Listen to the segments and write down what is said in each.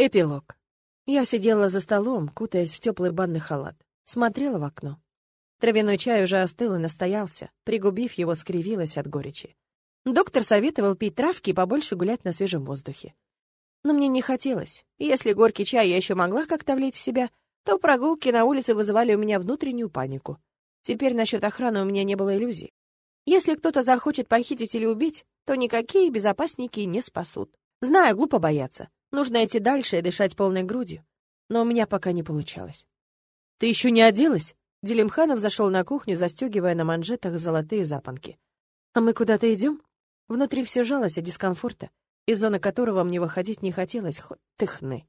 Эпилог. Я сидела за столом, кутаясь в теплый банный халат. Смотрела в окно. Травяной чай уже остыл и настоялся. Пригубив его, скривилась от горечи. Доктор советовал пить травки и побольше гулять на свежем воздухе. Но мне не хотелось. если горький чай я еще могла как-то влить в себя, то прогулки на улице вызывали у меня внутреннюю панику. Теперь насчет охраны у меня не было иллюзий. Если кто-то захочет похитить или убить, то никакие безопасники не спасут. Знаю, глупо бояться. Нужно идти дальше и дышать полной грудью. Но у меня пока не получалось. «Ты еще не оделась?» Делимханов зашел на кухню, застегивая на манжетах золотые запонки. «А мы куда-то идем?» Внутри все жалось от дискомфорта, из зоны которого мне выходить не хотелось, хоть тыхны.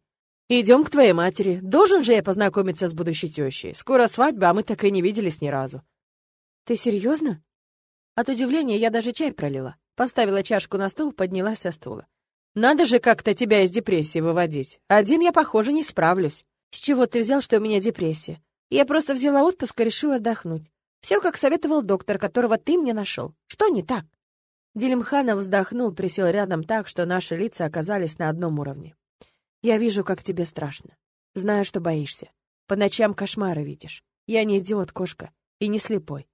«Идем к твоей матери. Должен же я познакомиться с будущей тещей. Скоро свадьба, а мы так и не виделись ни разу». «Ты серьезно?» От удивления я даже чай пролила. Поставила чашку на стол, поднялась со стула. Надо же как-то тебя из депрессии выводить. Один я, похоже, не справлюсь. С чего ты взял, что у меня депрессия? Я просто взяла отпуск и решила отдохнуть. Все, как советовал доктор, которого ты мне нашел. Что не так? Делимханов вздохнул, присел рядом так, что наши лица оказались на одном уровне. Я вижу, как тебе страшно. Знаю, что боишься. По ночам кошмары видишь. Я не идиот, кошка, и не слепой.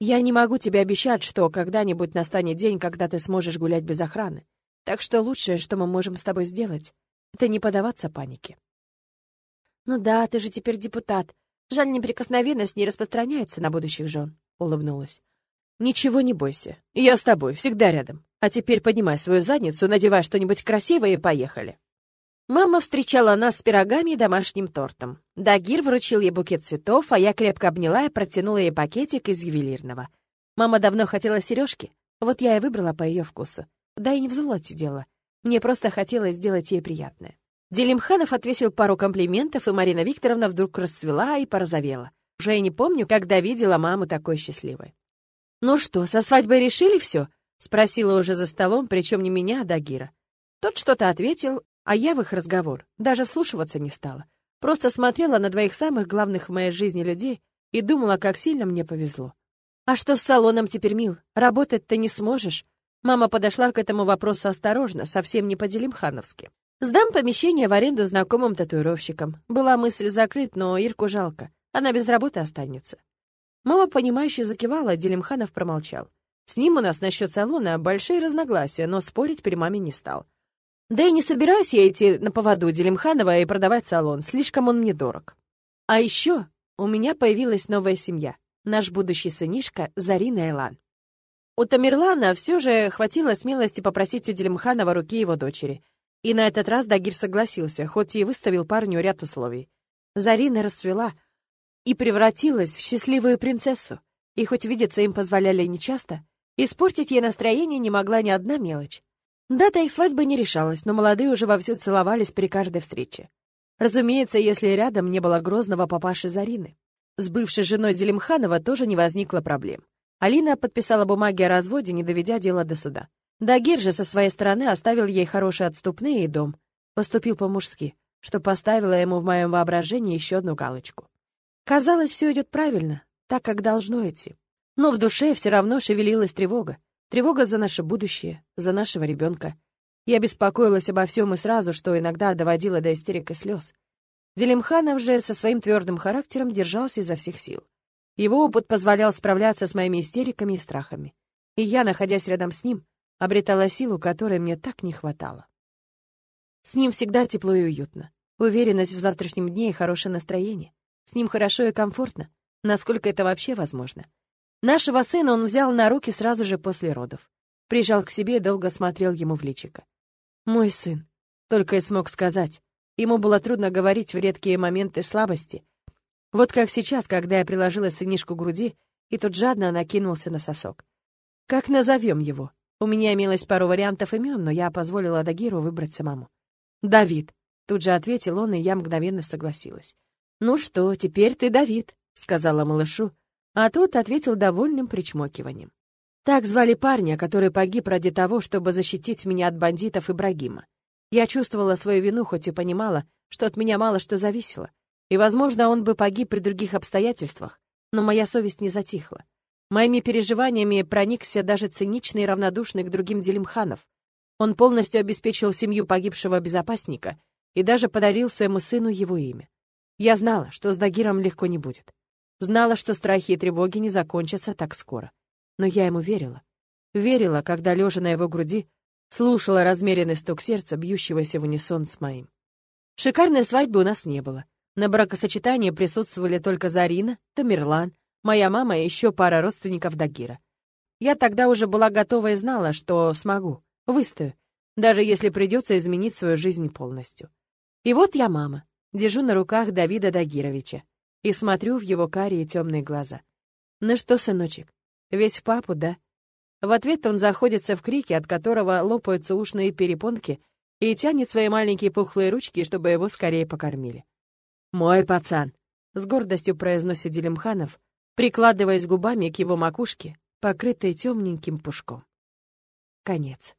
Я не могу тебе обещать, что когда-нибудь настанет день, когда ты сможешь гулять без охраны. Так что лучшее, что мы можем с тобой сделать, это не поддаваться панике. Ну да, ты же теперь депутат. Жаль, неприкосновенность не распространяется на будущих жен, улыбнулась. Ничего не бойся. Я с тобой, всегда рядом. А теперь поднимай свою задницу, надевай что-нибудь красивое и поехали. Мама встречала нас с пирогами и домашним тортом. Дагир вручил ей букет цветов, а я крепко обняла и протянула ей пакетик из ювелирного. Мама давно хотела сережки, вот я и выбрала по ее вкусу. Да и не в золоте дело. Мне просто хотелось сделать ей приятное. Делимханов отвесил пару комплиментов, и Марина Викторовна вдруг расцвела и порозовела. Уже и не помню, когда видела маму такой счастливой. «Ну что, со свадьбой решили все?» — спросила уже за столом, причем не меня, а Дагира. Тот что-то ответил, а я в их разговор даже вслушиваться не стала. Просто смотрела на двоих самых главных в моей жизни людей и думала, как сильно мне повезло. «А что с салоном теперь, Мил? Работать ты не сможешь?» Мама подошла к этому вопросу осторожно, совсем не по-делимхановски. «Сдам помещение в аренду знакомым татуировщикам. Была мысль закрыть, но Ирку жалко. Она без работы останется». Мама, понимающе закивала, Делимханов промолчал. С ним у нас насчет салона большие разногласия, но спорить при маме не стал. Да и не собираюсь я идти на поводу Делимханова и продавать салон, слишком он мне дорог. А еще у меня появилась новая семья, наш будущий сынишка Зарина Элан. У Тамерлана все же хватило смелости попросить у Делимханова руки его дочери. И на этот раз Дагир согласился, хоть и выставил парню ряд условий. Зарина расцвела и превратилась в счастливую принцессу. И хоть видеться им позволяли нечасто, испортить ей настроение не могла ни одна мелочь. Дата их свадьбы не решалась, но молодые уже вовсю целовались при каждой встрече. Разумеется, если рядом не было грозного папаши Зарины. С бывшей женой Делимханова тоже не возникло проблем. Алина подписала бумаги о разводе, не доведя дело до суда. Дагир же со своей стороны оставил ей хорошие отступные и дом. Поступил по-мужски, что поставило ему в моем воображении еще одну галочку. Казалось, все идет правильно, так, как должно идти. Но в душе все равно шевелилась тревога. Тревога за наше будущее, за нашего ребенка. Я беспокоилась обо всем и сразу, что иногда доводило до истерик и слез. Делимханов же со своим твердым характером держался изо всех сил. Его опыт позволял справляться с моими истериками и страхами. И я, находясь рядом с ним, обретала силу, которой мне так не хватало. С ним всегда тепло и уютно. Уверенность в завтрашнем дне и хорошее настроение. С ним хорошо и комфортно, насколько это вообще возможно. Нашего сына он взял на руки сразу же после родов. Прижал к себе и долго смотрел ему в личико. «Мой сын», — только и смог сказать. Ему было трудно говорить в редкие моменты слабости, вот как сейчас, когда я приложила сынишку к груди, и тут жадно накинулся на сосок. Как назовем его? У меня имелось пару вариантов имен, но я позволила Дагиру выбрать самому. «Давид», — тут же ответил он, и я мгновенно согласилась. «Ну что, теперь ты Давид», — сказала малышу, а тот ответил довольным причмокиванием. Так звали парня, который погиб ради того, чтобы защитить меня от бандитов Ибрагима. Я чувствовала свою вину, хоть и понимала, что от меня мало что зависело. И, возможно, он бы погиб при других обстоятельствах, но моя совесть не затихла. Моими переживаниями проникся даже циничный и равнодушный к другим Делимханов. Он полностью обеспечил семью погибшего безопасника и даже подарил своему сыну его имя. Я знала, что с Дагиром легко не будет. Знала, что страхи и тревоги не закончатся так скоро. Но я ему верила. Верила, когда, лежа на его груди, слушала размеренный стук сердца, бьющегося в унисон с моим. Шикарной свадьбы у нас не было. На бракосочетании присутствовали только Зарина, Тамерлан, моя мама и еще пара родственников Дагира. Я тогда уже была готова и знала, что смогу, выстою, даже если придется изменить свою жизнь полностью. И вот я мама, держу на руках Давида Дагировича и смотрю в его карие темные глаза. «Ну что, сыночек, весь в папу, да?» В ответ он заходится в крике, от которого лопаются ушные перепонки, и тянет свои маленькие пухлые ручки, чтобы его скорее покормили. «Мой пацан», — с гордостью произносит Делимханов, прикладываясь губами к его макушке, покрытой темненьким пушком. Конец.